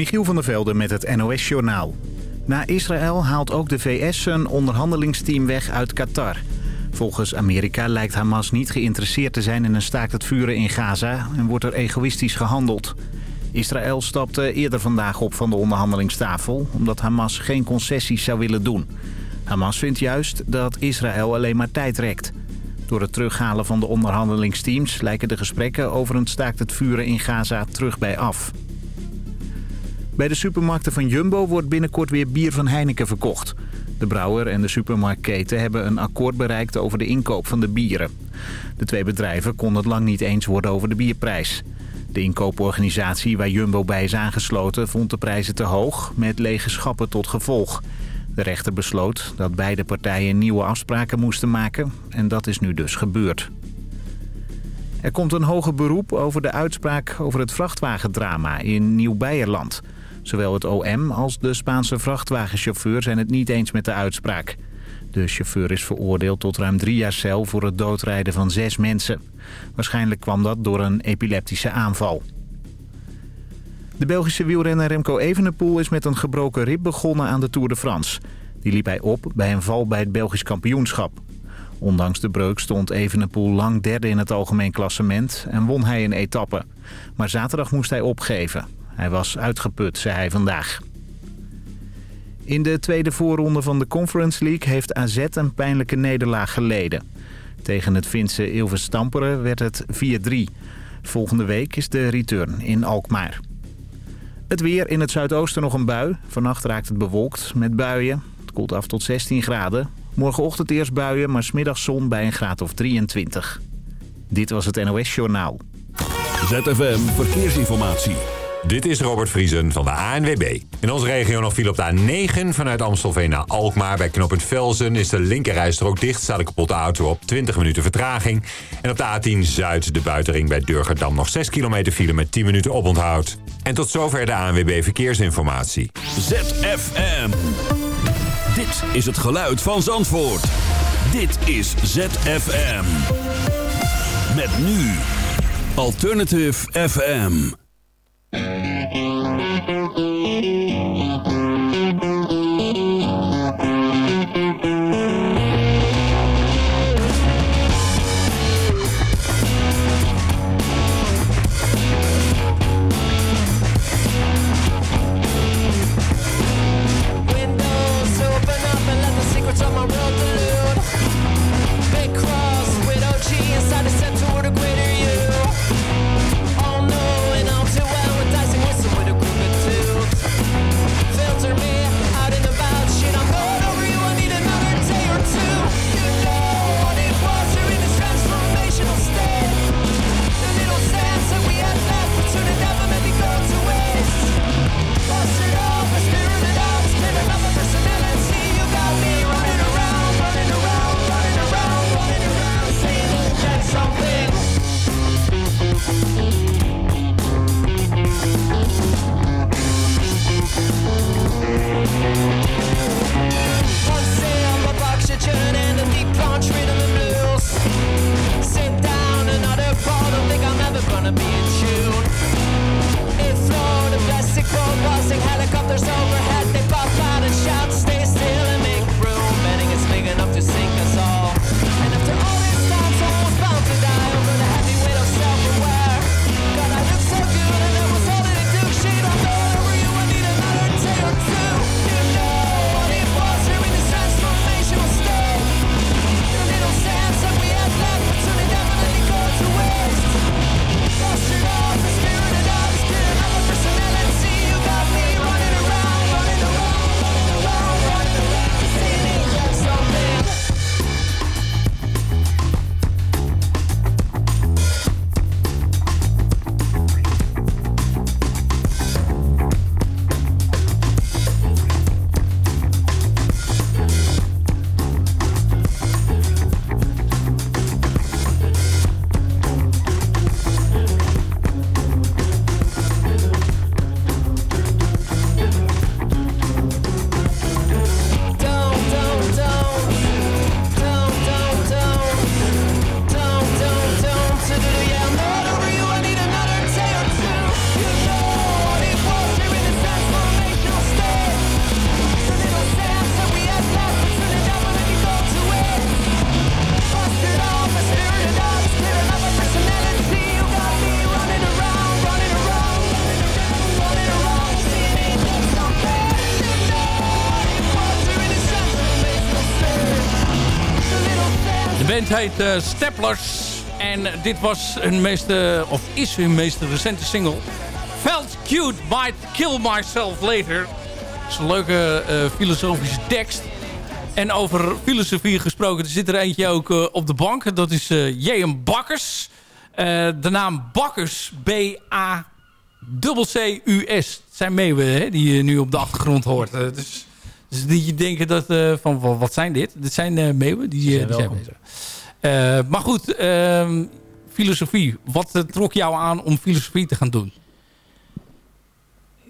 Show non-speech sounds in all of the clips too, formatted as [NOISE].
Michiel van der Velde met het NOS-journaal. Na Israël haalt ook de VS een onderhandelingsteam weg uit Qatar. Volgens Amerika lijkt Hamas niet geïnteresseerd te zijn in een staakt het vuren in Gaza... en wordt er egoïstisch gehandeld. Israël stapte eerder vandaag op van de onderhandelingstafel... omdat Hamas geen concessies zou willen doen. Hamas vindt juist dat Israël alleen maar tijd rekt. Door het terughalen van de onderhandelingsteams... lijken de gesprekken over een staakt het vuren in Gaza terug bij af. Bij de supermarkten van Jumbo wordt binnenkort weer bier van Heineken verkocht. De brouwer en de supermarktketen hebben een akkoord bereikt over de inkoop van de bieren. De twee bedrijven konden het lang niet eens worden over de bierprijs. De inkooporganisatie waar Jumbo bij is aangesloten vond de prijzen te hoog met lege schappen tot gevolg. De rechter besloot dat beide partijen nieuwe afspraken moesten maken en dat is nu dus gebeurd. Er komt een hoger beroep over de uitspraak over het vrachtwagendrama in Nieuw-Beierland. Zowel het OM als de Spaanse vrachtwagenchauffeur zijn het niet eens met de uitspraak. De chauffeur is veroordeeld tot ruim drie jaar cel voor het doodrijden van zes mensen. Waarschijnlijk kwam dat door een epileptische aanval. De Belgische wielrenner Remco Evenepoel is met een gebroken rib begonnen aan de Tour de France. Die liep hij op bij een val bij het Belgisch kampioenschap. Ondanks de breuk stond Evenepoel lang derde in het algemeen klassement en won hij een etappe. Maar zaterdag moest hij opgeven. Hij was uitgeput, zei hij vandaag. In de tweede voorronde van de Conference League heeft AZ een pijnlijke nederlaag geleden. Tegen het Finse Ilve Stamperen werd het 4-3. Volgende week is de return in Alkmaar. Het weer in het zuidoosten nog een bui. Vannacht raakt het bewolkt met buien. Het koelt af tot 16 graden. Morgenochtend eerst buien, maar smiddags zon bij een graad of 23. Dit was het NOS Journaal. ZFM Verkeersinformatie. Dit is Robert Vriesen van de ANWB. In onze regio nog viel op de A9 vanuit Amstelveen naar Alkmaar. Bij knooppunt Velzen is de linkerrijstrook dicht. Staat een kapotte auto op 20 minuten vertraging. En op de A10 Zuid de buitenring bij Durgerdam nog 6 kilometer file met 10 minuten oponthoud. En tot zover de ANWB Verkeersinformatie. ZFM. Dit is het geluid van Zandvoort. Dit is ZFM. Met nu Alternative FM. Thank you. Heet uh, Steplers. En dit was hun meeste, of is hun meest recente single. Felt cute, might kill myself later. Dat is een leuke uh, filosofische tekst. En over filosofie gesproken, er zit er eentje ook uh, op de bank. Dat is uh, J.M. Bakkers. de naam Bakkers, B-A-C-C-U-S. Het zijn meeuwen hè, die je nu op de achtergrond hoort. dus, dus die je denken dat, van wat zijn dit? Dit zijn meeuwen. Die, die zijn bezig. Uh, maar goed, uh, filosofie. Wat trok jou aan om filosofie te gaan doen?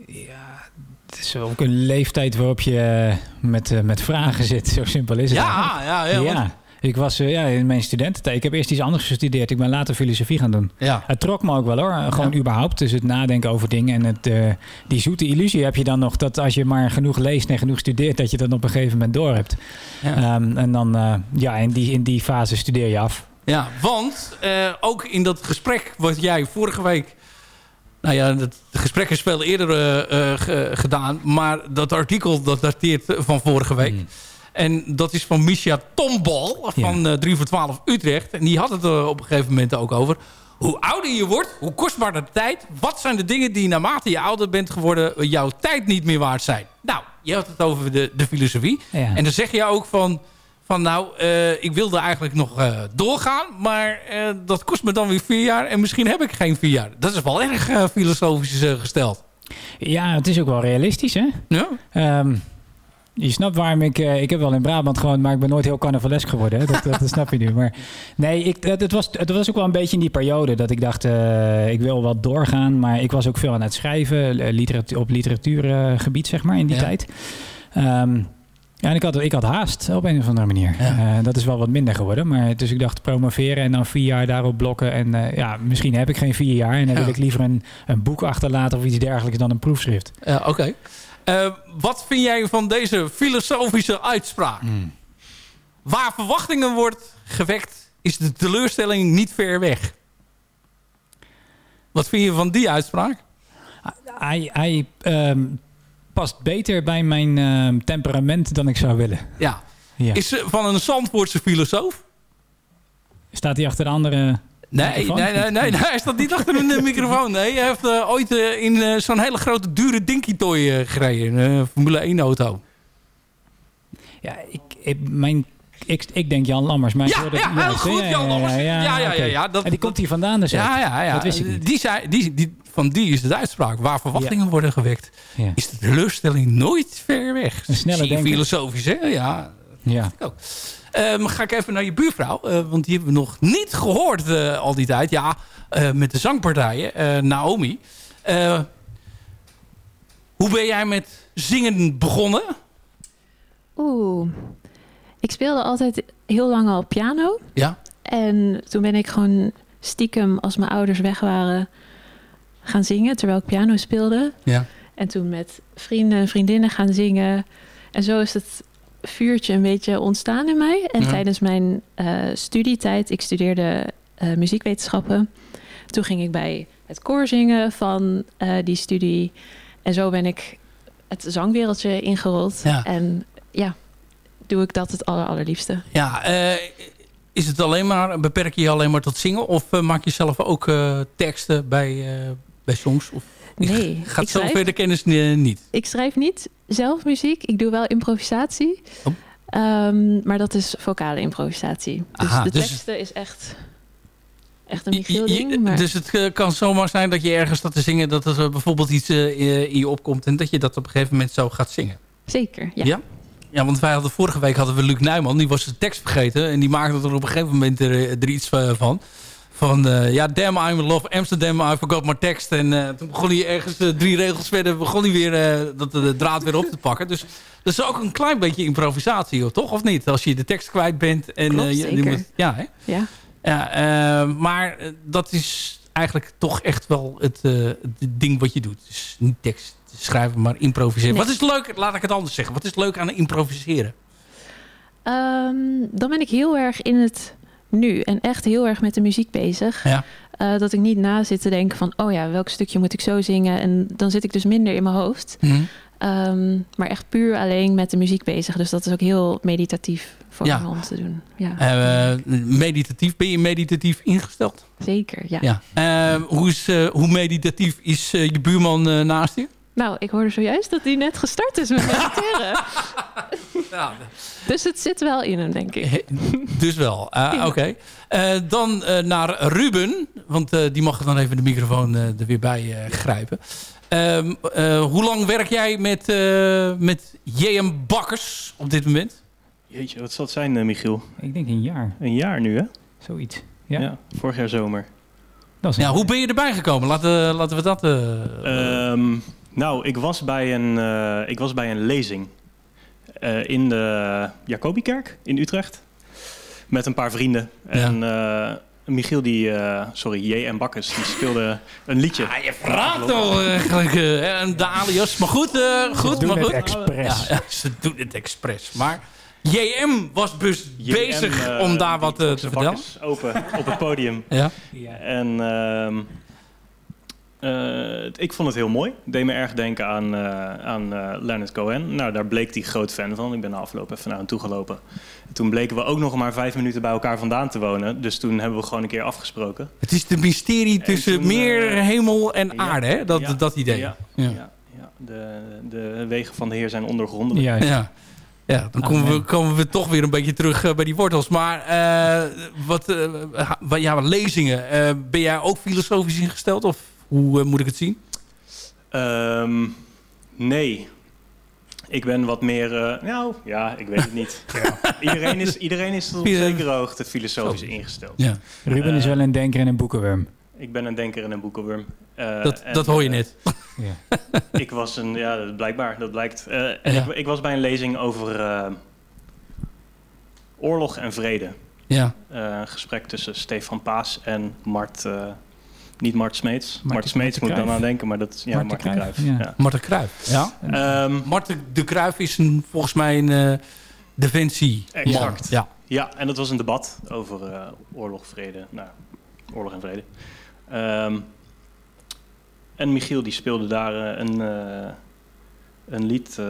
Ja, het is ook een leeftijd waarop je met, met vragen zit. Zo simpel is het. Ja, ja, ja. ja. Ik was ja, in mijn studententijd. Ik heb eerst iets anders gestudeerd. Ik ben later filosofie gaan doen. Ja. Het trok me ook wel hoor. Gewoon überhaupt. Dus het nadenken over dingen. En het, uh, die zoete illusie heb je dan nog. Dat als je maar genoeg leest en genoeg studeert. Dat je dat op een gegeven moment door hebt. Ja. Um, en dan uh, ja, in die, in die fase studeer je af. Ja, want ook in dat gesprek wat jij vorige week... Nou ja, de gesprekken spelen eerder gedaan. Maar dat artikel dat dateert van vorige week. Mm. En dat is van Misha Tombal van ja. 3 voor 12 Utrecht. En die had het er op een gegeven moment ook over. Hoe ouder je wordt, hoe kostbaarder de tijd. Wat zijn de dingen die naarmate je ouder bent geworden... jouw tijd niet meer waard zijn? Nou, je had het over de, de filosofie. Ja. En dan zeg je ook van... van nou, uh, ik wilde eigenlijk nog uh, doorgaan... maar uh, dat kost me dan weer vier jaar... en misschien heb ik geen vier jaar. Dat is wel erg filosofisch gesteld. Ja, het is ook wel realistisch, hè? Ja. Um, je snapt waarom ik... Uh, ik heb wel in Brabant gewoond, maar ik ben nooit heel carnavalesk geworden. Hè? Dat, dat, dat, snap je nu. Maar nee, ik, het, het, was, het was ook wel een beetje in die periode dat ik dacht... Uh, ik wil wat doorgaan. Maar ik was ook veel aan het schrijven. Literatuur, op literatuurgebied, zeg maar, in die ja. tijd. Um, ja, en ik had, ik had haast op een of andere manier. Ja. Uh, dat is wel wat minder geworden. Maar dus ik dacht promoveren en dan vier jaar daarop blokken. En uh, ja, misschien heb ik geen vier jaar. En dan Ja. wil ik liever een, een boek achterlaten of iets dergelijks dan een proefschrift. Ja, oké. Okay. Uh, wat vind jij van deze filosofische uitspraak? Mm. Waar verwachtingen wordt gewekt, is de teleurstelling niet ver weg. Wat vind je van die uitspraak? Hij, hij um, past beter bij mijn um, temperament dan ik zou willen. Ja. ja. Is van een Zandvoortse filosoof? Staat hij achter de andere... Nee, nee, nee, nee, hij staat niet achter een microfoon. Nee, hij heeft uh, ooit uh, in uh, zo'n hele grote dure Dinky Toy gereden. Een Formule 1 auto. Ja, ik, mijn, ik, ik denk Jan Lammers. Maar ja, ja, heel goed, Jan Lammers. Ja, ja, ja. ja, ja, ja dat, en die komt hier vandaan dus Ja, ja, ja. Dat wist ik niet. Die zei, die, die, van die is de uitspraak. Waar verwachtingen worden gewekt, is de teleurstelling nooit ver weg. Een snelle denken. filosofisch, hè? Ja. Ja. Ook. Um, ga ik even naar je buurvrouw. Uh, want die hebben we nog niet gehoord uh, al die tijd. Ja, uh, met de zangpartijen. Naomi. hoe ben jij met zingen begonnen? Oeh. Ik speelde altijd heel lang al piano. Ja. En toen ben ik gewoon stiekem, als mijn ouders weg waren, gaan zingen. Terwijl ik piano speelde. Ja. En toen met vrienden en vriendinnen gaan zingen. En zo is het vuurtje een beetje ontstaan in mij. En Ja. tijdens mijn uh, studietijd, ik studeerde uh, muziekwetenschappen. Toen ging ik bij het koor zingen van uh, die studie. En zo ben ik het zangwereldje ingerold. Ja. En ja, doe ik dat het aller, allerliefste. Ja, is het alleen maar, beperk je je alleen maar tot zingen? Of maak je zelf ook teksten bij, bij songs? Of nee. Gaat ik schrijf, zover de kennis niet? Ik schrijf niet zelf muziek. Ik doe wel improvisatie. Oh. Um, maar dat is vocale improvisatie. Dus Aha, de dus- teksten is echt, echt een Michiel ding. Maar... Dus het uh, kan zomaar zijn dat je ergens staat te zingen... dat er bijvoorbeeld iets uh, in je opkomt... en dat je dat op een gegeven moment zo gaat zingen. Zeker, ja. Ja, ja want wij hadden vorige week hadden we Luc Nijman. Die was de tekst vergeten. En die maakte er op een gegeven moment er, er iets van. Van, uh, ja, damn, I'm in love Amsterdam, I forgot my tekst. En uh, toen begon hij ergens uh, drie regels verder... begon hij weer dat, de draad weer op te pakken. Dus dat is ook een klein beetje improvisatie, toch? Of niet? Als je de tekst kwijt bent. En, Klopt, je, je moet, ja, hè? Ja. ja maar dat is eigenlijk toch echt wel het, het ding wat je doet. Dus niet tekst schrijven, maar improviseren. Nee. Wat is leuk, laat ik het anders zeggen. Wat is leuk aan improviseren? Um, dan ben ik heel erg in het nu en echt heel erg met de muziek bezig. Ja. Uh, dat ik niet na zit te denken van, oh ja, welk stukje moet ik zo zingen? En dan zit ik dus minder in mijn hoofd. Mm -hmm. Ehm, maar echt puur alleen met de muziek bezig. Dus dat is ook heel meditatief voor Ja. me om te doen. Ja, Eh, meditatief, ben je meditatief ingesteld? zeker. Ja. Ja. Eh, hoe, is, eh, hoe meditatief is eh, je buurman eh, naast je? Nou, ik hoorde zojuist dat hij net gestart is met [LAUGHS] mediteren. Ja, dus het zit wel in hem, denk ik. dus wel. Ah, Ja. Oké. Eh, dan eh, naar Ruben. Want eh, die mag dan even de microfoon eh, er weer bij eh, grijpen. Ehm, eh, hoe lang werk jij met, eh, met JM Bakkers op dit moment? Jeetje, wat zal het zijn, Michiel? Ik denk een jaar, Een jaar nu, hè? zoiets. Ja, vorig jaar zomer. Dat is een Ja, hoe ben je erbij gekomen? Laten, laten we dat... eh, Ehm, nou, ik was bij een, eh, ik was bij een lezing eh, in de Jacobikerk in Utrecht. Met een paar vrienden. En eh, Michiel, die, eh, sorry, J.M. Bakkes, die speelde een liedje. Ja, je praat al eigenlijk eh, de alias. Maar goed, eh, goed. doen maar het goed. expres. Ja, ja, ze doen het expres. Maar JM was dus JM, bezig om daar wat te vertellen. open op het podium. Ja. En eh, ik vond het heel mooi. Deed me erg denken aan, eh, aan eh, Leonard Cohen. Nou, daar bleek hij groot fan van. Ik ben na afloop even naar hem toegelopen. En toen bleken we ook nog maar vijf minuten bij elkaar vandaan te wonen. Dus toen hebben we gewoon een keer afgesproken. Het is de mysterie En tussen toen, meer hemel en ja, aarde, hè? Dat, ja, dat idee. Ja, Ja. ja. ja, De, de wegen van de Heer zijn ondergrondelijk. Ja. Ja, dan komen we, komen we toch weer een beetje terug bij die wortels. Maar eh, wat, ja, wat lezingen. eh, ben jij ook filosofisch ingesteld? Of hoe eh, moet ik het zien? Ehm, nee. Ik ben wat meer... eh, nou, ja, ik weet het niet. [LAUGHS] Iedereen, is, iedereen is tot op Ja. zekere hoogte filosofisch ingesteld. Ja. Ruben is Eh, wel een denker en een boekenworm. Ik ben een denker en een boekenworm. Eh, Dat, en, dat hoor je net. [LAUGHS] Ja. [LAUGHS] Ik was een, ja, dat blijkbaar, dat blijkt. Eh, Ja. ik, ik was bij een lezing over eh, oorlog en vrede. Ja. Eh, een gesprek tussen Stefan Paas en Mart, eh, niet Mart Smeets. Mart, Smeets moet ik dan aan denken, maar dat is ja, Marten Marten Cruijff, Cruijff. ja. Ja. Marten Cruijff. Ja. Ehm, Marten de Cruijff is een, volgens mij een uh, defensie. Exact. Ja. ja, en dat was een debat over eh, oorlog, vrede. Nou, oorlog en vrede. Ehm, en Michiel die speelde daar eh, een, eh, een lied. eh,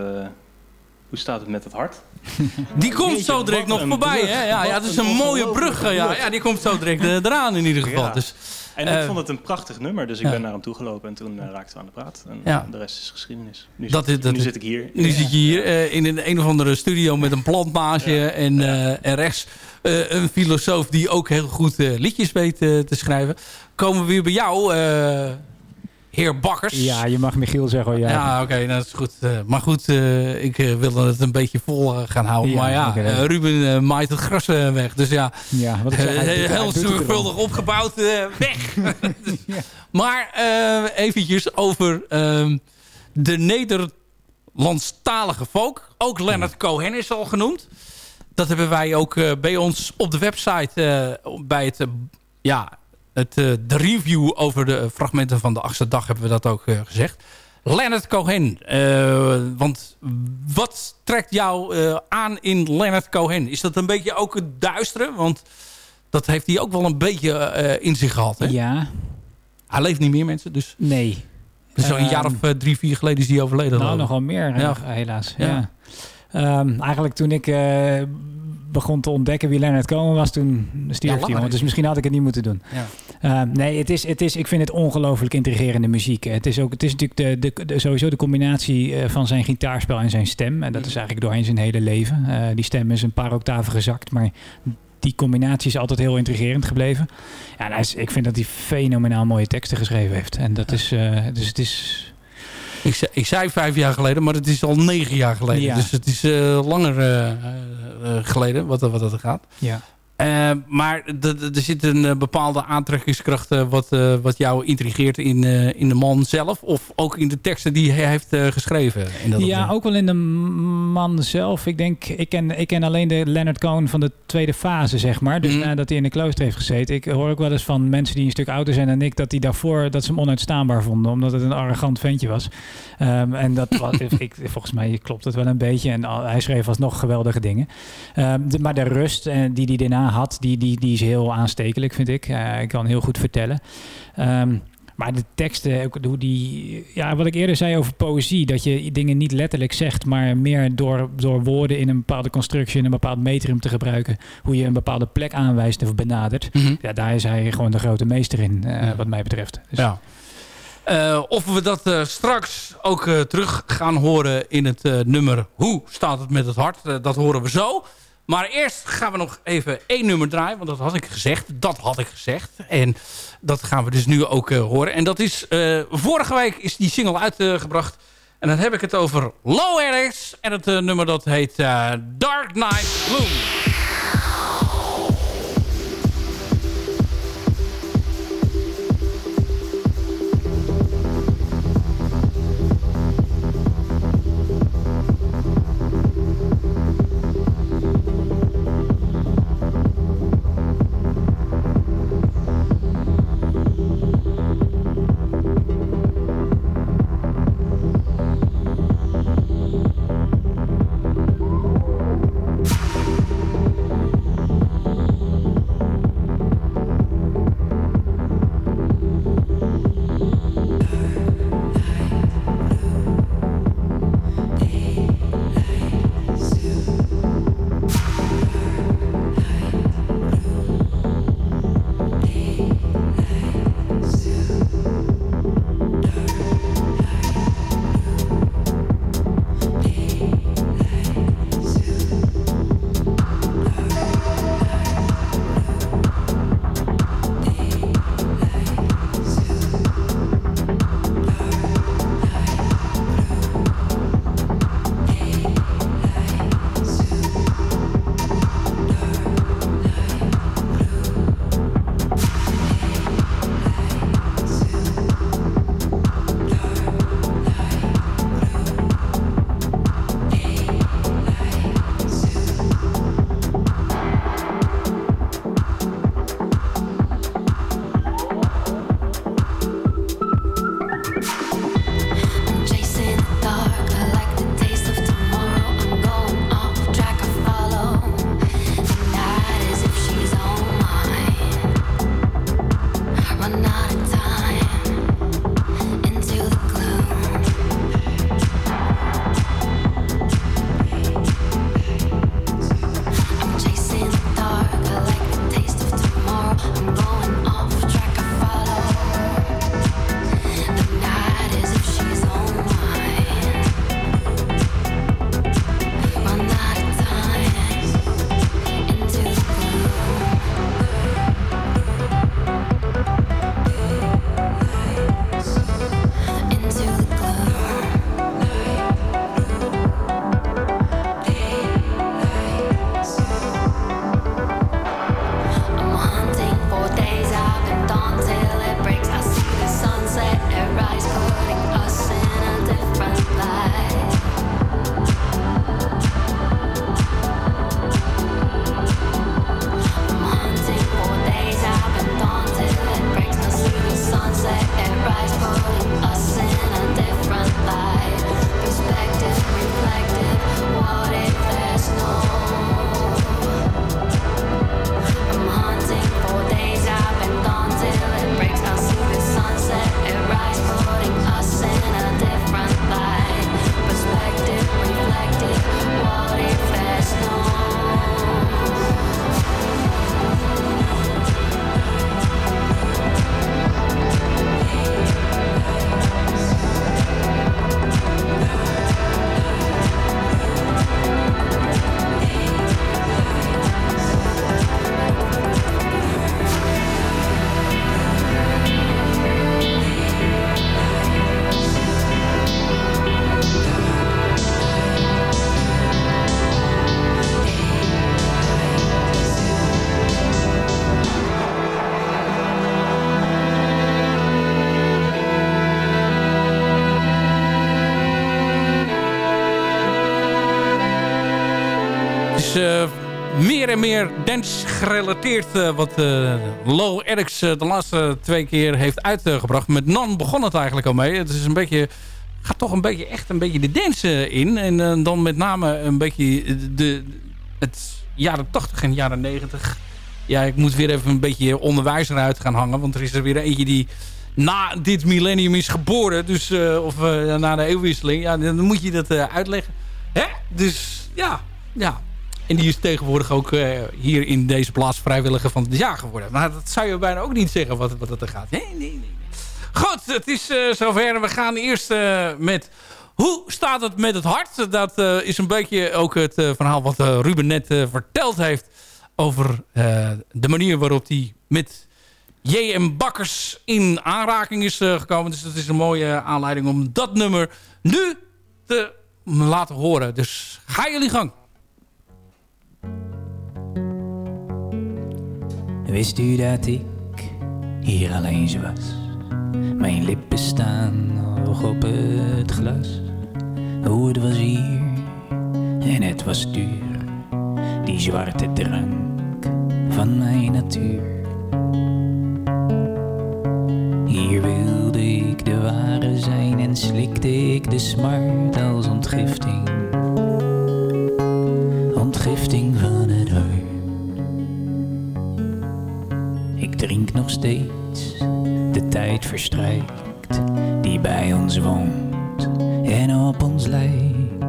hoe staat het met het hart? [LAUGHS] Die komt Jeetje, zo direct nog voorbij. brug. Hè? Ja, ja, het is een een mooie brug. Ja, ja, die komt zo direct eh, eraan in ieder geval. Ja. Dus, En Eh, ik vond het een prachtig nummer, dus ik ja. ben naar hem toegelopen en toen eh, raakten we aan de praat. En Ja. de rest is geschiedenis. Nu, Dat zit, is- dat nu is- zit ik hier. nu zit je hier eh, in een, een of andere studio met een plantmaasje. En, eh, en rechts eh, een filosoof die ook heel goed eh, liedjes weet eh, te schrijven. Komen we weer bij jou, eh, heer Bakkers. Ja, je mag Michiel zeggen. Ja, Ja, oké, nou, dat is goed. Eh, maar goed, eh, ik eh, wilde het een beetje vol gaan houden. Ja, maar ja, Ruben maait het gras weg. Dus ja, ja wat ik hij hij heel zorgvuldig opgebouwd, weg. Dus- [LAUGHS] [LAUGHS] Ja. Maar eventjes over ehm, de Nederlandstalige folk. Ook Leonard Cohen is al genoemd. Dat hebben wij ook bij ons op de website bij het, ja, het, eh, de review over de fragmenten van de achtste dag hebben we dat ook eh, gezegd. Leonard Cohen. eh, want wat trekt jou aan in Leonard Cohen? Is dat een beetje ook het duistere? Want dat heeft hij ook wel een beetje in zich gehad. Hè? Ja, Hij leeft niet meer, mensen. Dus nee. zo'n Ehm, jaar of eh, drie, vier geleden is hij overleden. Nou, nogal meer, Ja. helaas. Ja. Ja. Ehm, eigenlijk toen ik eh, begon te ontdekken wie Leonard Cohen was, toen Ja, stierf hij. is Dus misschien had ik het niet moeten doen. Ja. Ehm, nee, het is, het is, ik vind het ongelooflijk intrigerende muziek. Het is, ook, het is natuurlijk de, de, de- sowieso de combinatie eh, van zijn gitaarspel en zijn stem. En dat is eigenlijk doorheen zijn hele leven. Eh, die stem is een paar octaven gezakt, maar die combinatie is altijd heel intrigerend gebleven. Ja, ik vind dat hij fenomenaal mooie teksten geschreven heeft. En dat is, dus het is Ik, zei, ik zei vijf jaar geleden, maar het is al negen jaar geleden. Ja. Dus het is eh, langer eh, eh, geleden wat, wat dat gaat. ja. Eh, maar er zit een eh, bepaalde aantrekkingskracht eh, wat, wat jou intrigeert in, in de man zelf. Of ook in de teksten die hij heeft geschreven. In dat Ja, opzicht. ook wel in de man zelf. Ik denk, ik ken, ik ken alleen de Leonard Cohen van de tweede fase, zeg maar. Dus Mhm. nadat hij in de klooster heeft gezeten. Ik hoor ook wel eens van mensen die een stuk ouder zijn dan ik, dat die daarvoor, dat ze hem onuitstaanbaar vonden. Omdat het een arrogant ventje was. Ehm, en dat was, [LAUGHS] ik, volgens mij klopt het wel een beetje. En hij schreef alsnog geweldige dingen. Ehm, de- maar de rust eh, die hij daarna had, die, die, die is heel aanstekelijk, vind ik. Eh, ik kan heel goed vertellen. Ehm, Maar de teksten, hoe die, ja, wat ik eerder zei over poëzie, dat je dingen niet letterlijk zegt, maar meer door, door woorden in een bepaalde constructie, in een bepaald metrum te gebruiken, hoe je een bepaalde plek aanwijst of benadert. Mhm. Ja, daar is hij gewoon de grote meester in, eh, Ja. wat mij betreft. Dus, Ja. Eh, of we dat straks ook terug gaan horen in het nummer Hoe staat het met het hart? Dat horen we zo. Maar eerst gaan we nog even één nummer draaien. Want dat had ik gezegd. Dat had ik gezegd. En dat gaan we dus nu ook eh, horen. En dat is... eh, vorige week is die single uitgebracht. en dan heb ik het over Low Eric's. En het eh, nummer dat heet Dark Night Bloom. Meer dance gerelateerd eh, wat eh, Low Eric's eh, de laatste twee keer heeft uitgebracht. Met Nan begon het eigenlijk al mee. Het is een beetje, gaat toch een beetje echt een beetje de dance in. En dan met name een beetje de, het jaren 80 en jaren 90. Ja, ik moet weer even een beetje onderwijs eruit gaan hangen. Want er is er weer eentje die na dit millennium is geboren. Dus, of na de eeuwwisseling. Ja, dan moet je dat uitleggen. Hè? Dus ja, ja. En die is tegenwoordig ook eh, hier in deze plaats vrijwilliger van het jaar geworden. Maar dat zou je bijna ook niet zeggen wat, wat het er gaat. Nee, nee, nee. Goed, het is eh, zover. We gaan eerst eh, met... Hoe staat het met het hart? Dat is een beetje ook het verhaal wat Ruben net verteld heeft... over de manier waarop hij met J.M. Bakkers in aanraking is gekomen. Dus dat is een mooie aanleiding om dat nummer nu te laten horen. Dus ga jullie gang. Wist u dat ik hier alleen was? Mijn lippen staan nog op het glas. Hoe het was hier en het was duur. Die zwarte drank van mijn natuur. Hier wilde ik de ware zijn en slikte ik de smart als ontgifting. Ontgifting van Nog steeds, de tijd verstrijkt, die bij ons woont en op ons lijkt.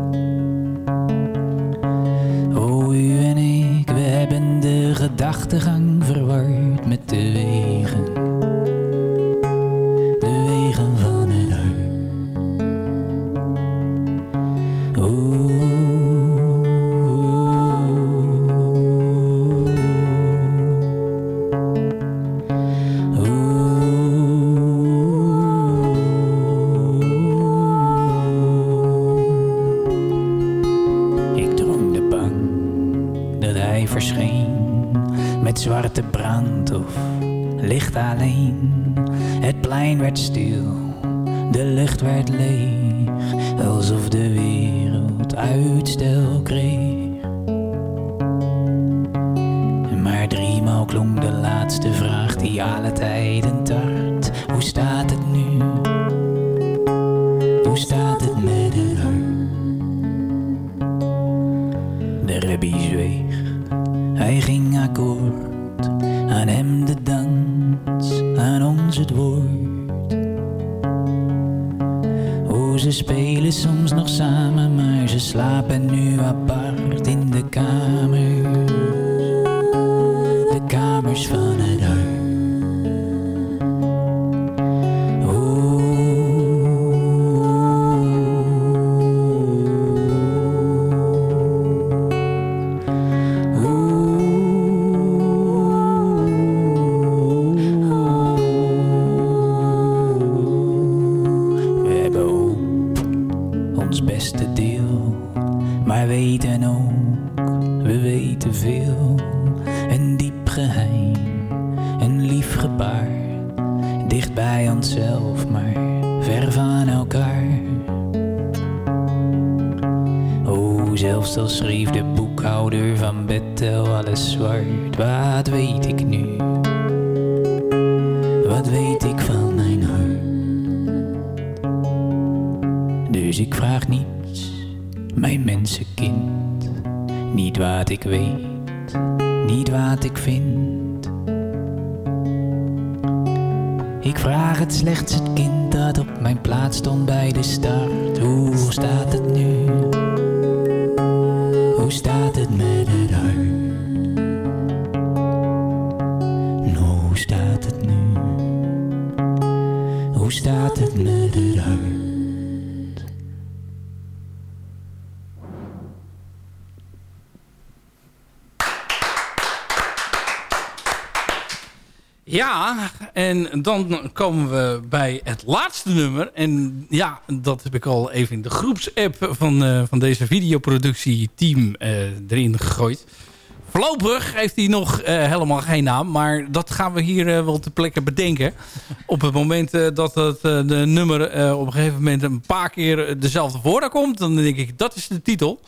O, u en ik, we hebben de gedachtegang verward met de wegen. Akkoord. Aan hem de dans, aan ons het woord. Oh, ze spelen soms nog samen, maar ze slapen nu Ja, en dan komen we bij het laatste nummer. En ja, dat heb ik al even in de groepsapp van, eh, van deze videoproductieteam eh erin gegooid. Voorlopig heeft hij nog eh, helemaal geen naam. Maar dat gaan we hier wel ter plekke bedenken. [LAUGHS] Op het moment eh, dat het de nummer op een gegeven moment een paar keer dezelfde woorden komt. Dan denk ik, dat is de titel.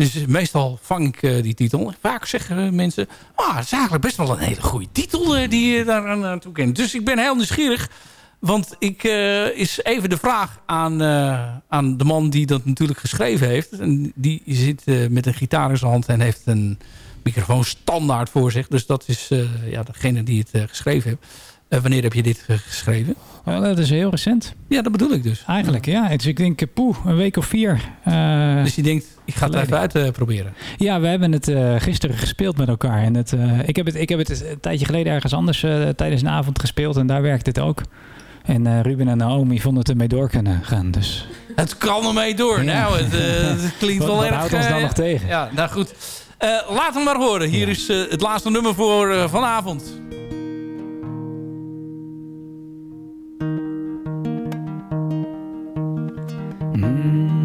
Dus meestal vang ik eh, die titel. Vaak zeggen mensen, ah, het is eigenlijk best wel een hele goede titel eh, die je daar aan toe kent. Dus ik ben heel nieuwsgierig. Want ik is even de vraag aan, aan de man die dat natuurlijk geschreven heeft. En die zit met een gitaar in zijn hand en heeft een microfoon standaard voor zich. Dus dat is ja, degene die het geschreven heeft. Eh, wanneer heb je dit geschreven? Oh, dat is heel recent. Ja, dat bedoel ik dus. Eigenlijk, ja. Dus ik denk, eh, poeh, een week of vier. Eh, Dus je denkt, ik ga het even uit geleden. eh, proberen. Ja, we hebben het gisteren gespeeld met elkaar. En het, ik, heb het, ik heb het een tijdje geleden ergens anders tijdens een avond gespeeld. En daar werkte het ook. En Ruben en Naomi vonden het ermee door kunnen gaan. Dus Het kan ermee door. Ja. Nou, het, het [LAUGHS] klinkt wel wat erg... houdt ons dan nog tegen? Ja, nou goed. Laat hem maar horen. Hier is het laatste nummer voor vanavond. Kijk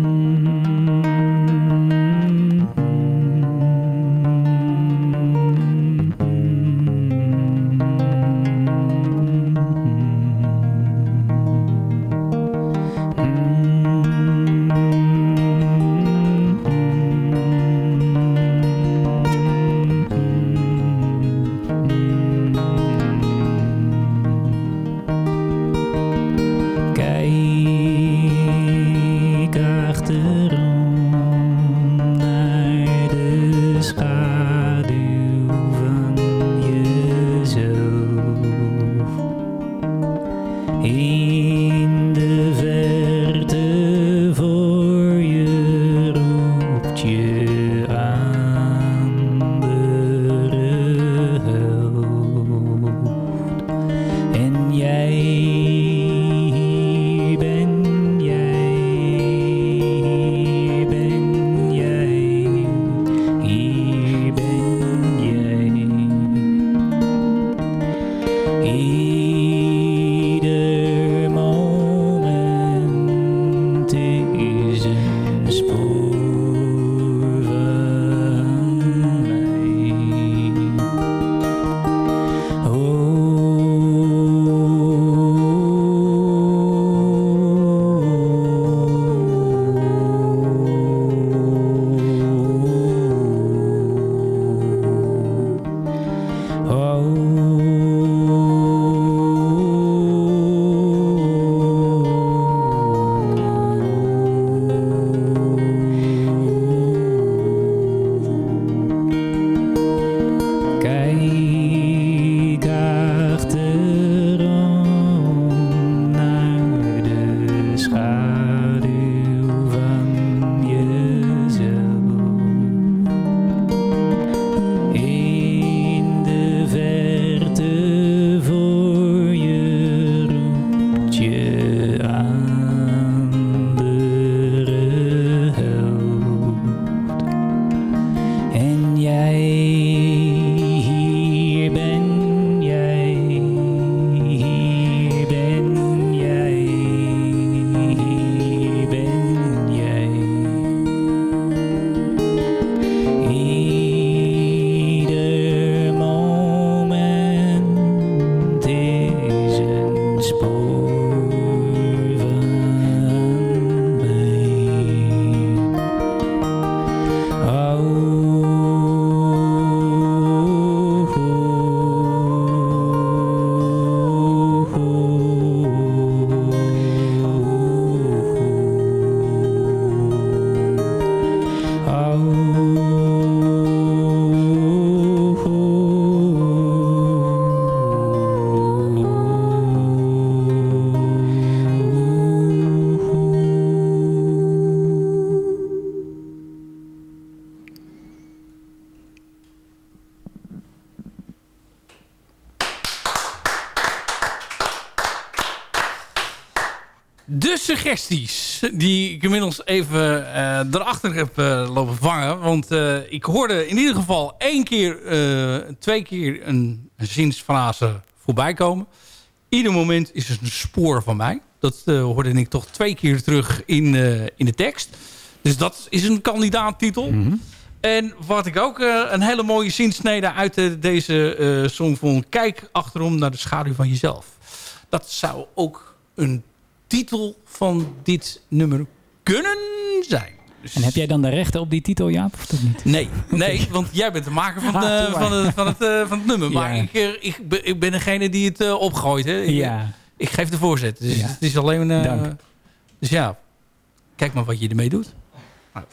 Die ik inmiddels even eh, erachter heb eh, lopen vangen. Want eh, ik hoorde in ieder geval één keer, twee keer een, een zinsfrase voorbij komen. Ieder moment is het een spoor van mij. Dat hoorde ik toch twee keer terug in, in de tekst. Dus dat is een kandidaattitel. En wat ik ook een hele mooie zinsnede uit deze eh, song vond. Kijk achterom naar de schaduw van jezelf. Dat zou ook een titel van dit nummer kunnen zijn. En heb jij dan de rechten op die titel, Jaap, of dat niet? Nee, [LAUGHS] nee, want jij bent de maker van, Ah, de, maar. van, het, van, het, eh, van het nummer. [LAUGHS] Maar Ja. ik, eh, ik, ben, ik ben degene die het eh, opgooit. Hè. Ik, Ja. ik geef de voorzet. Dus Ja. het is alleen... eh. Dus ja, kijk maar wat je ermee doet. Nou.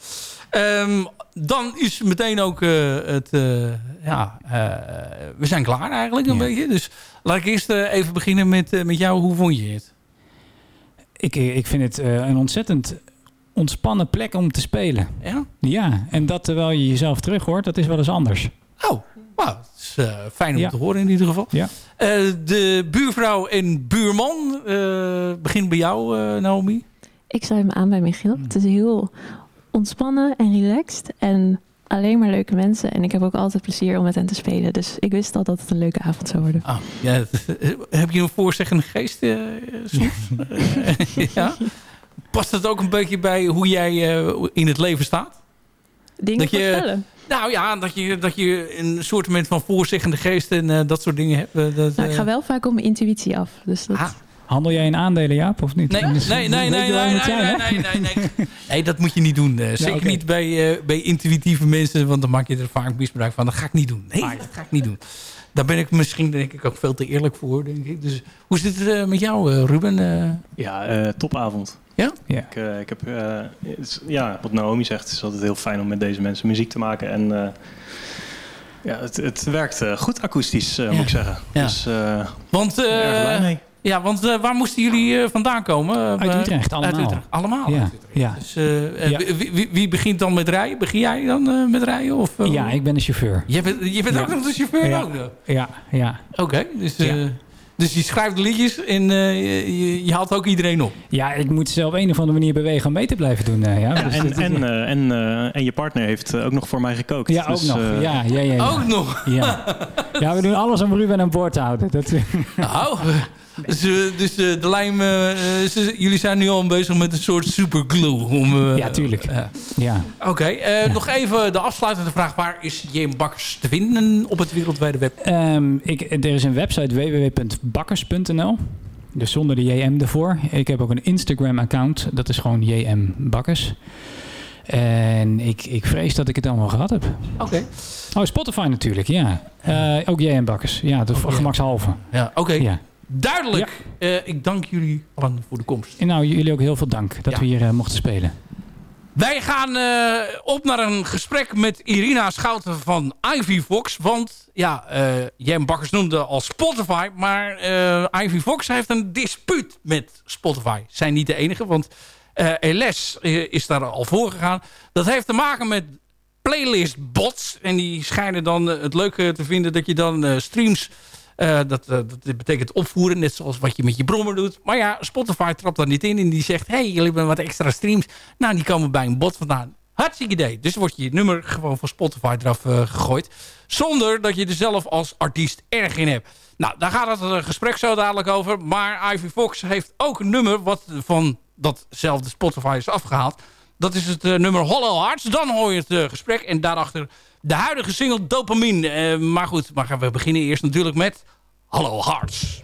Ehm, dan is meteen ook eh, het... eh, ja, eh, we zijn klaar eigenlijk een beetje. Dus laat ik eerst eh, even beginnen met, eh, met jou. Hoe vond je het? Ik, ik vind het eh, een ontzettend ontspannen plek om te spelen. Ja? Ja, en dat terwijl je jezelf terug hoort, dat is wel eens anders. Oh, nou, dat is eh, fijn om Ja. te horen in ieder geval. Ja. Eh, de buurvrouw en buurman. eh begin bij jou, eh, Naomi. Ik sluit me aan bij Michiel. Het is heel ontspannen en relaxed. En alleen maar leuke mensen. En ik heb ook altijd plezier om met hen te spelen. Dus ik wist al dat het een leuke avond zou worden. Ah, ja, [LAUGHS] heb je een voorzeggende geest eh, soms? [LAUGHS] ja. Past het ook een beetje bij hoe jij eh, in het leven staat? Dingen Dat je-. Nou ja, dat je, dat je een soort van voorzeggende geest en eh, dat soort dingen hebt. dat, Nou, ik ga wel vaak op mijn intuïtie af. Dus dat... ah, Handel jij in aandelen, Jaap, of niet? Nee, [LAUGHS] nee, nee, nee, nee, nee, nee, nee, nee, dat moet je niet doen. eh, zeker niet bij, eh, bij intuïtieve mensen, want dan maak je er vaak misbruik van. Dat ga ik niet doen. Nee, dat ga ik niet doen. Daar ben ik misschien denk ik ook veel te eerlijk voor, denk ik. Dus hoe zit het eh, met jou, eh, Ruben? Eh, Ja, eh, topavond. Ja? Ja. Ik, eh, ik heb, eh, ja, wat Naomi zegt, het is altijd heel fijn om met deze mensen muziek te maken. En eh, ja, het, het werkt goed akoestisch, eh, Ja. moet ik zeggen. Ja. Dus eh want eh, erg blij mee. Ja, want eh, waar moesten jullie eh, vandaan komen? Uit eh, Utrecht, allemaal. Uit Utrecht. Allemaal Ja, uit Utrecht. ja. Dus, Ja. wie, wie, wie begint dan met rijden? Begin jij dan met rijden? Of, Ja, ik ben de chauffeur. Je bent, je bent Ja. ook nog de chauffeur? Ja. ook? Ja, ja. Oké, dus, dus je schrijft liedjes en eh, je, je, haalt ook iedereen op. ja, ik moet zelf op een of andere manier bewegen om mee te blijven doen. eh, ja, Ja, Dus en, dat- en, eh, en, en je partner heeft ook nog voor mij gekookt. ja, ook Dus, nog. eh, ja, ja, ja, ja. Ook nog. Ja. ja, we doen alles om Ruben aan boord te houden. Dat, Nou, dus, dus de lijm... ze- jullie zijn nu al bezig met een soort superglue. Om, eh, Ja, tuurlijk. ja. Oké, eh, nog even de afsluitende vraag. Waar is J.M. Bakkers te vinden op het wereldwijde web? Ehm, ik, er is een website www.bakkers.nl. Dus zonder de JM ervoor. Ik heb ook een Instagram-account. Dat is gewoon JM Bakkers. En ik, ik vrees dat ik het allemaal gehad heb. Oké. Oh, Spotify natuurlijk, ja. Eh, ook JM Bakkers. Ja, voor ja. gemakshalve. Ja, oké. Ja. Duidelijk. Eh, ik dank jullie allen voor de komst. En nou, jullie ook heel veel dank dat Ja. we hier eh, mochten spelen. Wij gaan eh, op naar een gesprek met Irina Schouten van Ivy Fox. Want ja, eh Jem Bakkers noemde al Spotify. Maar eh, Ivy Fox heeft een dispuut met Spotify. Zijn niet de enige, want LS is daar al voor gegaan. Dat heeft te maken met playlist bots. En die schijnen dan het leuke te vinden dat je dan streams... eh, dat, eh, dat betekent opvoeren, net zoals wat je met je brommer doet. Maar ja, Spotify trapt daar niet in en die zegt... hey, jullie hebben wat extra streams. Nou, die komen bij een bot vandaan. Hartstikke idee. Dus wordt je nummer gewoon van Spotify eraf eh, gegooid. Zonder dat je er zelf als artiest erg in hebt. Nou, daar gaat het gesprek zo dadelijk over. Maar Ivy Fox heeft ook een nummer wat van datzelfde Spotify is afgehaald. Dat is het nummer Hollow Hearts. Dan hoor je het gesprek. En daarachter de huidige single Dopamine. Eh, maar goed, maar we beginnen eerst natuurlijk met Hollow Hearts.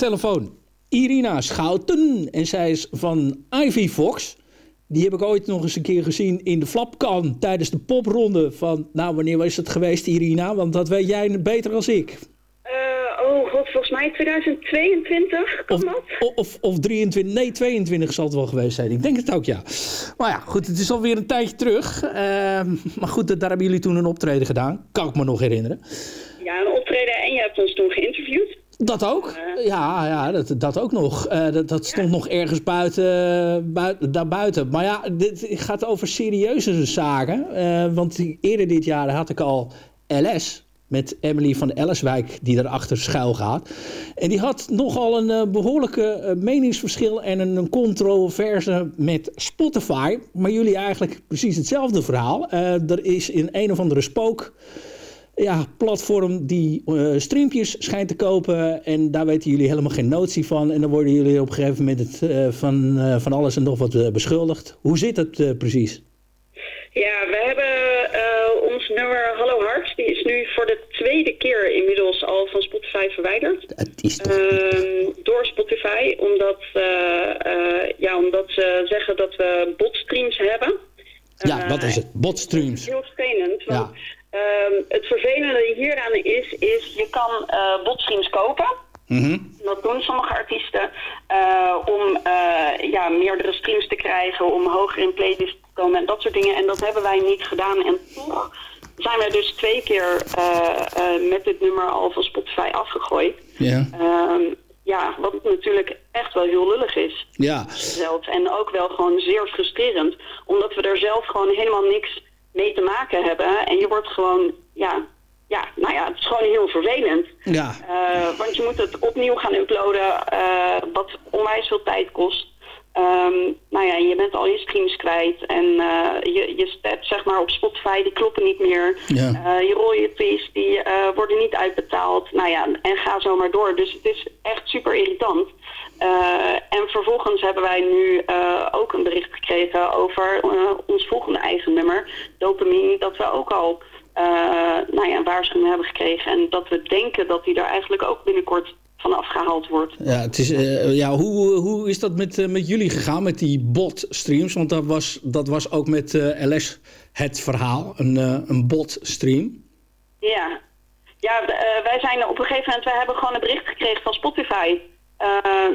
Telefoon Irina Schouten. En zij is van Ivy Fox. Die heb ik ooit nog eens een keer gezien in de Flapkan tijdens de popronde van... Nou, wanneer was het geweest, Irina? Want dat weet jij beter als ik. Eh, oh god, volgens mij 2022, kan Of, dat? of, of, of 23, nee, 22 zal het wel geweest zijn. Ik denk het ook, ja. Maar ja, goed, het is alweer een tijdje terug. Ehm, maar goed, daar hebben jullie toen een optreden gedaan. Kan ik me nog herinneren. Ja, een optreden en je hebt ons toen geïnterviewd. Dat ook? Ja, ja dat, dat ook nog. Eh, dat, dat stond nog ergens buiten, buiten, daarbuiten. Maar ja, dit gaat over serieuze zaken. Eh, want eerder dit jaar had ik al LS met Emily van Ellerswijk die erachter schuil gaat. En die had nogal een eh, behoorlijke eh, meningsverschil en een, een controverse met Spotify. Maar jullie eigenlijk precies hetzelfde verhaal. Eh, er is in een of andere spook ja, platform die eh streampjes schijnt te kopen. En daar weten jullie helemaal geen notie van. En dan worden jullie op een gegeven moment het, eh, van, eh, van alles en nog wat beschuldigd. Hoe zit het eh, precies? Ja, we hebben ons nummer Hallo Hart, die is nu voor de tweede keer inmiddels al van Spotify verwijderd. Het is Ehm, door Spotify, omdat, ja, omdat ze zeggen dat we botstreams hebben. Ja, wat is het? Botstreams. Heel vervelend, want Ja. Ehm, het vervelende hieraan is, is je kan eh, botstreams kopen. Mhm. Dat doen sommige artiesten eh, om eh, ja, meerdere streams te krijgen, om hoger in playlist te komen en dat soort dingen. En dat hebben wij niet gedaan. En toch zijn we dus twee keer met dit nummer al van Spotify afgegooid. Ja. Ehm, ja, wat natuurlijk echt wel heel lullig is Ja. zelf. En ook wel gewoon zeer frustrerend. Omdat we er zelf gewoon helemaal niks mee te maken hebben. En je wordt gewoon, ja, ja nou ja, het is gewoon heel vervelend. Ja. Eh, want je moet het opnieuw gaan uploaden, eh, wat onwijs veel tijd kost. Ehm, nou ja, je bent al je streams kwijt en eh, je, je stats zeg maar op Spotify die kloppen niet meer. Ja. Je royalties die worden niet uitbetaald. Nou ja, en ga zo maar door. Dus het is echt super irritant. Eh, en vervolgens hebben wij nu eh, ook een bericht gekregen over eh, ons volgende eigen nummer, Dopamine, dat we ook al nou ja, een waarschuwing hebben gekregen. En dat we denken dat die er eigenlijk ook binnenkort van afgehaald wordt. Ja, het is, ja hoe, hoe is dat met, met jullie gegaan, met die bot-streams? Want dat was, dat was ook met LS het verhaal, een, een bot-stream. Ja, ja wij zijn op een gegeven moment, wij hebben gewoon een bericht gekregen van Spotify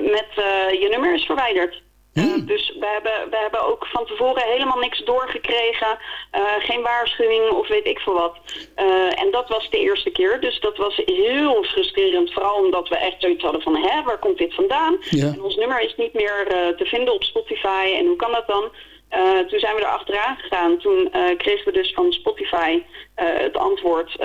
met eh, je nummer is verwijderd. Eh, dus we hebben, we hebben ook van tevoren helemaal niks doorgekregen, eh, geen waarschuwing of weet ik veel wat. Eh, en dat was de eerste keer, dus dat was heel frustrerend, vooral omdat we echt zoiets hadden van, hè, waar komt dit vandaan? Ja. En ons nummer is niet meer eh, te vinden op Spotify en hoe kan dat dan? Eh, toen zijn we er achteraan gegaan. Toen eh, kregen we dus van Spotify eh, het antwoord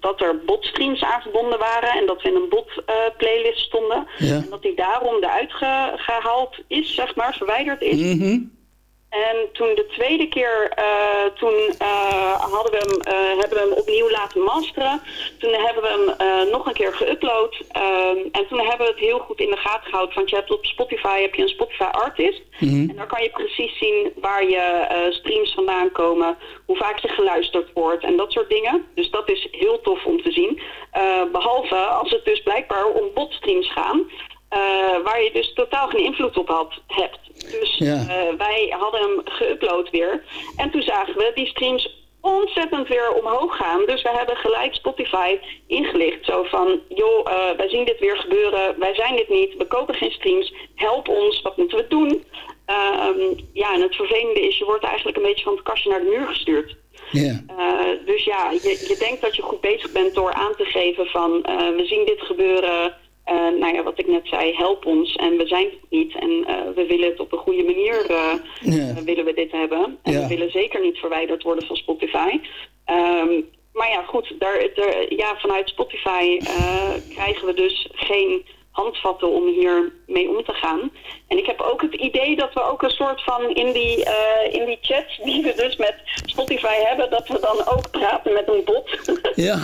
dat er botstreams aangebonden waren en dat we in een bot-playlist stonden. Ja. En dat die daarom eruit ge- gehaald is, zeg maar, verwijderd is. Mhm. En toen de tweede keer, eh, toen eh, hadden we hem, eh, hebben we hem opnieuw laten masteren. Toen hebben we hem nog een keer geüpload. Ehm, en toen hebben we het heel goed in de gaten gehouden. Want je hebt op Spotify heb je een Spotify artist. Mhm. En daar kan je precies zien waar je streams vandaan komen. Hoe vaak je geluisterd wordt en dat soort dingen. Dus dat is heel tof om te zien. Eh, behalve als het dus blijkbaar om botstreams gaan. waar je dus totaal geen invloed op had, hebt. Dus Ja. eh, wij hadden hem geüpload weer. En toen zagen we die streams ontzettend weer omhoog gaan. Dus we hebben gelijk Spotify ingelicht. Zo van, joh, eh, wij zien dit weer gebeuren. Wij zijn dit niet. We kopen geen streams. Help ons. Wat moeten we doen? Ehm, ja, en het vervelende is, je wordt eigenlijk een beetje van het kastje naar de muur gestuurd. Ja. Eh, dus ja, je, je denkt dat je goed bezig bent door aan te geven van eh, we zien dit gebeuren. Eh, nou ja, wat ik net zei, help ons en we zijn het niet. En eh, we willen het op een goede manier Ja. eh, willen we dit hebben. En Ja. we willen zeker niet verwijderd worden van Spotify. Ehm, maar ja, goed, daar, daar, ja, vanuit Spotify krijgen we dus geen handvatten om hier mee om te gaan. En ik heb ook het idee dat we ook een soort van in die, eh, in die chats [LAUGHS] die we dus met Spotify hebben, dat we dan ook praten met een bot. [LAUGHS] Ja.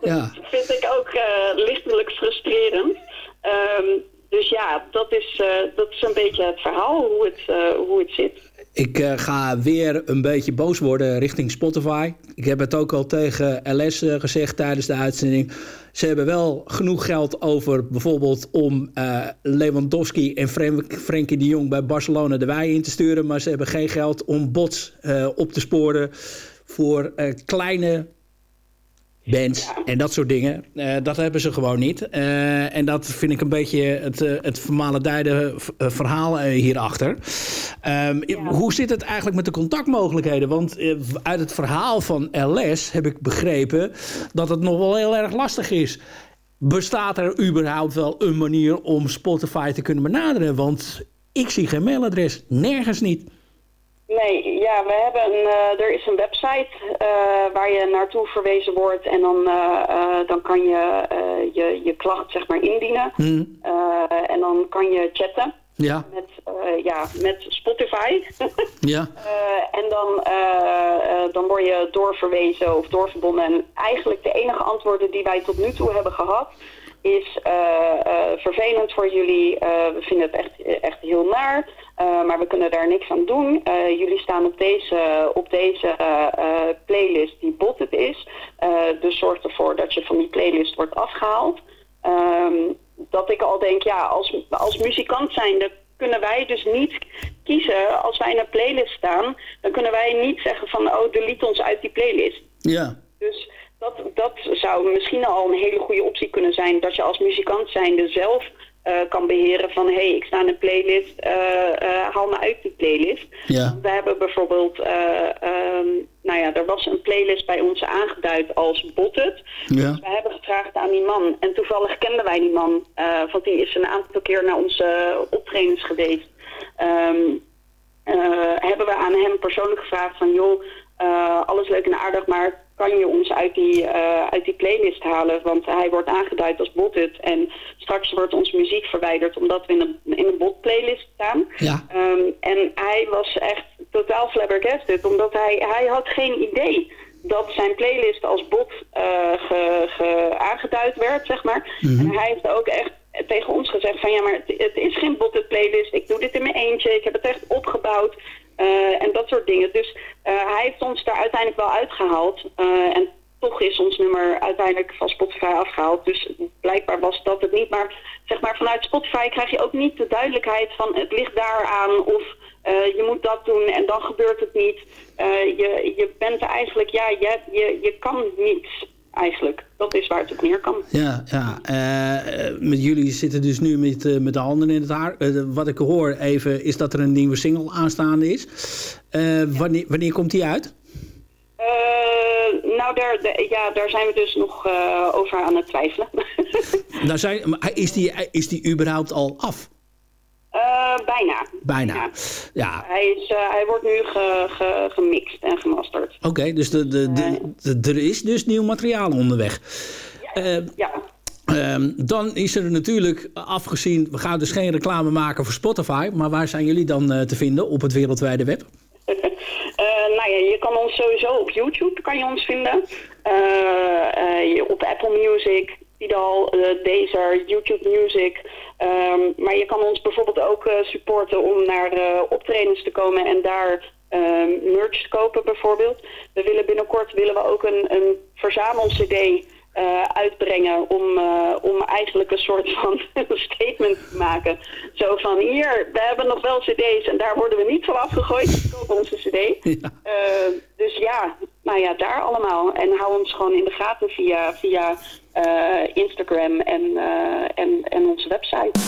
ja. Dat vind ik ook eh, lichtelijk frustrerend. Ehm, dus ja, dat is, eh, dat is een beetje het verhaal, hoe het, hoe het zit. Ik eh, ga weer een beetje boos worden richting Spotify. Ik heb het ook al tegen LS eh, gezegd tijdens de uitzending. Ze hebben wel genoeg geld over bijvoorbeeld om eh, Lewandowski en Frenk, Frenkie de Jong bij Barcelona de wei in te sturen. Maar ze hebben geen geld om bots op te sporen voor kleine bands en dat soort dingen. Eh, dat hebben ze gewoon niet. Eh, en dat vind ik een beetje het, uh, het vermalendijde verhaal hierachter. Ehm, Hoe zit het eigenlijk met de contactmogelijkheden? Want uit het verhaal van LS heb ik begrepen dat het nog wel heel erg lastig is. Bestaat er überhaupt wel een manier om Spotify te kunnen benaderen? Want ik zie geen mailadres. Nergens niet. Nee, ja, we hebben een, eh, er is een website eh, waar je naartoe verwezen wordt en dan, eh, dan kan je, je je klacht zeg maar indienen. Eh, en dan kan je chatten Ja, met, ja, met Spotify. [LAUGHS] ja. En dan, dan word je doorverwezen of doorverbonden. En eigenlijk de enige antwoorden die wij tot nu toe hebben gehad is eh, eh, vervelend voor jullie. Eh, we vinden het echt, echt heel naar. maar we kunnen daar niks aan doen. Jullie staan op deze, op deze playlist die botted is. Eh, dus zorg ervoor dat je van die playlist wordt afgehaald. Ehm, dat ik al denk, ja, als, als muzikant zijnde kunnen wij dus niet kiezen. Als wij in een playlist staan, dan kunnen wij niet zeggen van, oh, delete ons uit die playlist. Ja. Dus dat, dat zou misschien al een hele goede optie kunnen zijn. Dat je als muzikant zijnde zelf eh, kan beheren van... hé, hey, ik sta in een playlist, eh, eh, haal me uit die playlist. Ja. We hebben bijvoorbeeld... eh, ehm, nou ja, er was een playlist bij ons aangeduid als Botted. Ja. Dus wij hebben gevraagd aan die man. En toevallig kenden wij die man. want die is een aantal keer naar onze optredens geweest. Ehm, eh, hebben we aan hem persoonlijk gevraagd van... joh, alles leuk en aardig, maar kan je ons uit die, eh, uit die playlist halen? Want hij wordt aangeduid als botted en straks wordt onze muziek verwijderd... omdat we in een, in een bot-playlist staan. Ja. Ehm, en hij was echt totaal flabbergasted, omdat hij, hij had geen idee dat zijn playlist als bot eh, ge, ge- aangeduid werd, zeg maar. En hij heeft ook echt tegen ons gezegd van ja, maar het, het is geen botted playlist. Ik doe dit in mijn eentje. Ik heb het echt opgebouwd. Eh, en dat soort dingen. Dus eh, hij heeft ons daar uiteindelijk wel uitgehaald. Eh, en toch is ons nummer uiteindelijk van Spotify afgehaald. Dus blijkbaar was dat het niet. Maar zeg maar vanuit Spotify krijg je ook niet de duidelijkheid van het ligt daar aan of je moet dat doen en dan gebeurt het niet. Je, je bent eigenlijk, ja, je, je, je kan niets eigenlijk. Dat is waar het op neer kan. Ja, ja. eh, met jullie zitten dus nu met, eh, met de handen in het haar. Eh, wat ik hoor even is dat er een nieuwe single aanstaande is. Wanneer, wanneer komt die uit? Nou, daar, de- ja, daar zijn we dus nog over aan het twijfelen. [LAUGHS] Nou zijn, maar is, die, is die überhaupt al af? Eh, bijna. Bijna. Ja, Hij, is, eh, hij wordt nu ge, ge- gemixt en gemasterd. oké. dus de, de, de, de- er is dus nieuw materiaal onderweg. Eh, Ja. ehm, dan is er natuurlijk afgezien... We gaan dus geen reclame maken voor Spotify. Maar waar zijn jullie dan eh, te vinden op het wereldwijde web? [LAUGHS] Eh, nou ja, je kan ons sowieso op YouTube kan je ons vinden. Eh, eh, je- op Apple Music, Tidal, eh Deezer, YouTube Music. Ehm, maar je kan ons bijvoorbeeld ook eh, supporten om naar eh, optredens te komen en daar ehm, merch te kopen bijvoorbeeld. We willen binnenkort willen we ook een, een verzamel-cd uitbrengen om, om eigenlijk een soort van [LAUGHS] statement te maken. Zo van hier, we hebben nog wel cd's en daar worden we niet van afgegooid. Koop onze cd. [LAUGHS] Eh, dus ja, nou ja, daar allemaal. En hou ons gewoon in de gaten via, via Instagram en, eh, en, en onze website.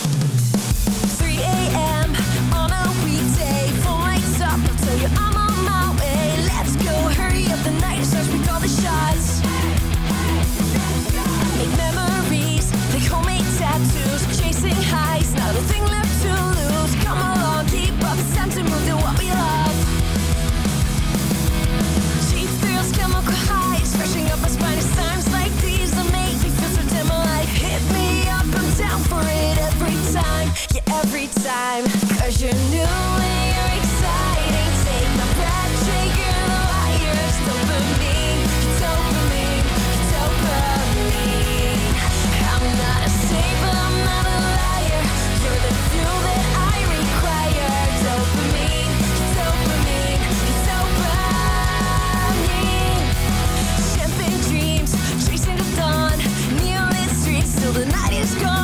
3 a.m. on a weekday. Phone lights up, I'll tell you I'm on my way. Let's go, down for it every time, yeah, every time. Cause you're new and you're exciting. Take my breath, trigger the wires. Dopamine, dopamine, dopamine. I'm not a saint, but I'm not a liar. You're the fuel that I require. Dopamine, dopamine, dopamine. Champagne dreams, chasing the dawn. Neon streets till the night is gone.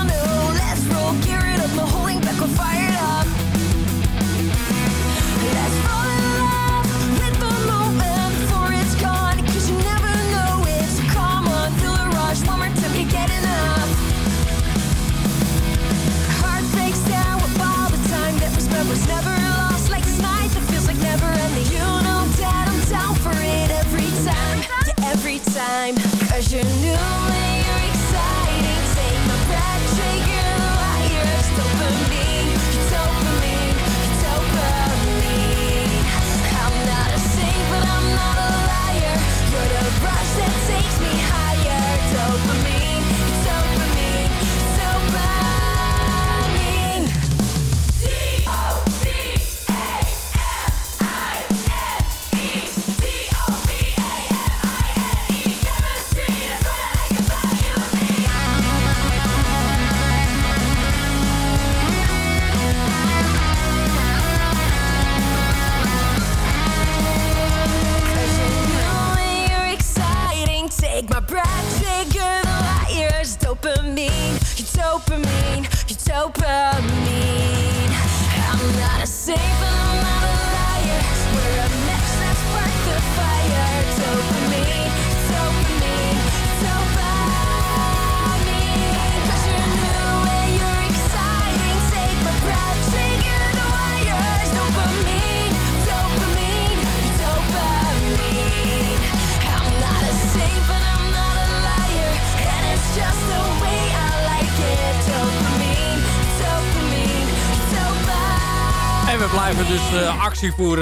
voor,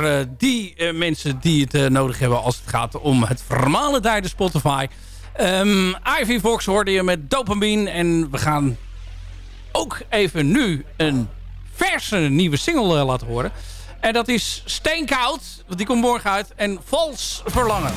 eh, eh, die eh, mensen die het nodig hebben... als het gaat om het vermalen daar de Spotify. Ehm, Ivy Fox hoorde je met dopamine. En we gaan ook even nu een verse nieuwe single laten horen. En dat is Steenkoud, want die komt morgen uit. En Vals Verlangen.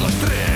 los tres.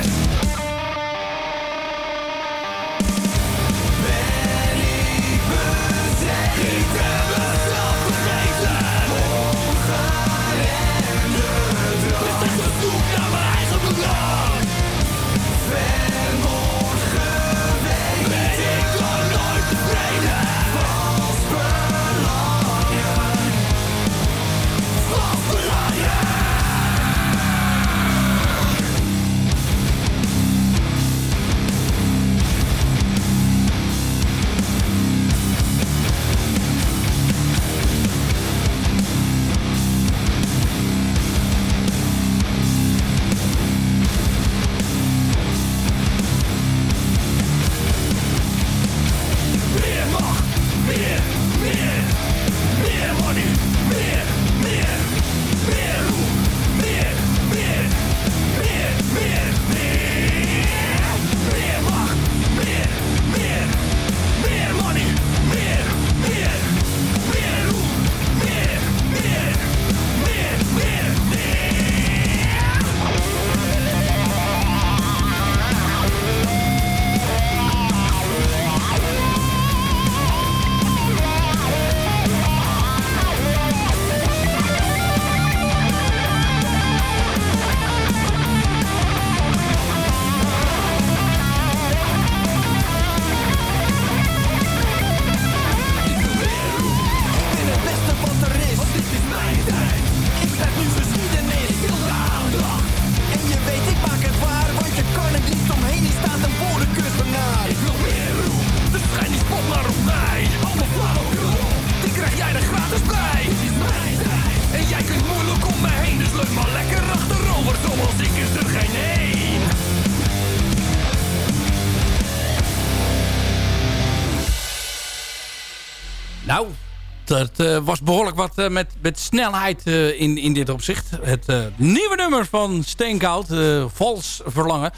dat eh, eh, was behoorlijk wat eh, met, met snelheid in, in dit opzicht. Het nieuwe nummer van Steenkoud, Vals Verlangen.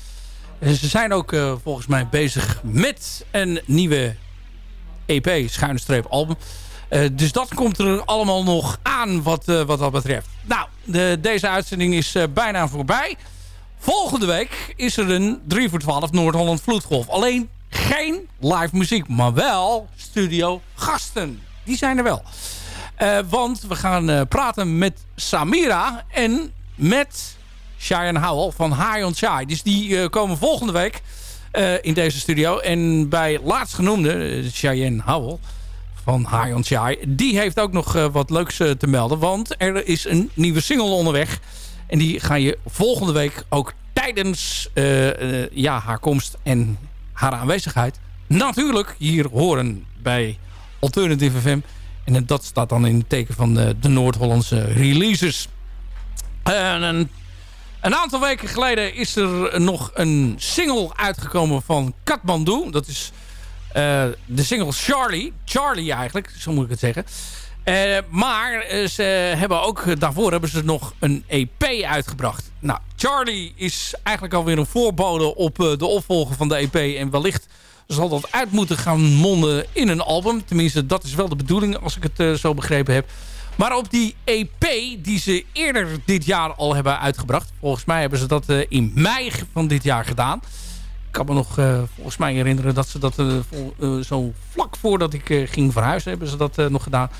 En ze zijn ook volgens mij bezig met een nieuwe EP, schuine streep album. dus dat komt er allemaal nog aan wat, wat dat betreft. Nou, de, deze uitzending is bijna voorbij. Volgende week is er een 3 voor 12 Noord-Holland Vloedgolf. Alleen geen live muziek, maar wel studio gasten. Die zijn er wel. Eh, want we gaan eh, praten met Samira en met Cheyenne Howell van High on Shy. Dus die eh, komen volgende week in deze studio. En bij laatstgenoemde, Cheyenne Howell van High on Shy... die heeft ook nog wat leuks te melden. Want er is een nieuwe single onderweg. En die ga je volgende week ook tijdens ja, haar komst en haar aanwezigheid... natuurlijk hier horen bij Alternative FM. En dat staat dan in het teken van de, de Noord-Hollandse releases. En een, aantal weken geleden is er nog een single uitgekomen van Kathmandu. Dat is eh, de single Charlie. Charlie eigenlijk, zo moet ik het zeggen. Eh, maar eh, ze hebben ook, daarvoor hebben ze nog een EP uitgebracht. Nou, Charlie is eigenlijk alweer een voorbode op eh, de opvolger van de EP. En wellicht zal dat uit moeten gaan monden in een album. Tenminste, dat is wel de bedoeling als ik het eh, zo begrepen heb. Maar op die EP die ze eerder dit jaar al hebben uitgebracht. Volgens mij hebben ze dat eh, in mei van dit jaar gedaan. Ik kan me nog eh, volgens mij herinneren dat ze dat vol- zo vlak voordat ik ging verhuizen hebben ze dat nog gedaan.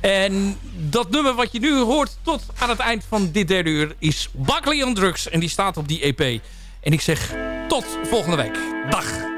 En dat nummer wat je nu hoort tot aan het eind van dit derde uur is Buckley on Drugs. En die staat op die EP. En ik zeg tot volgende week. Dag.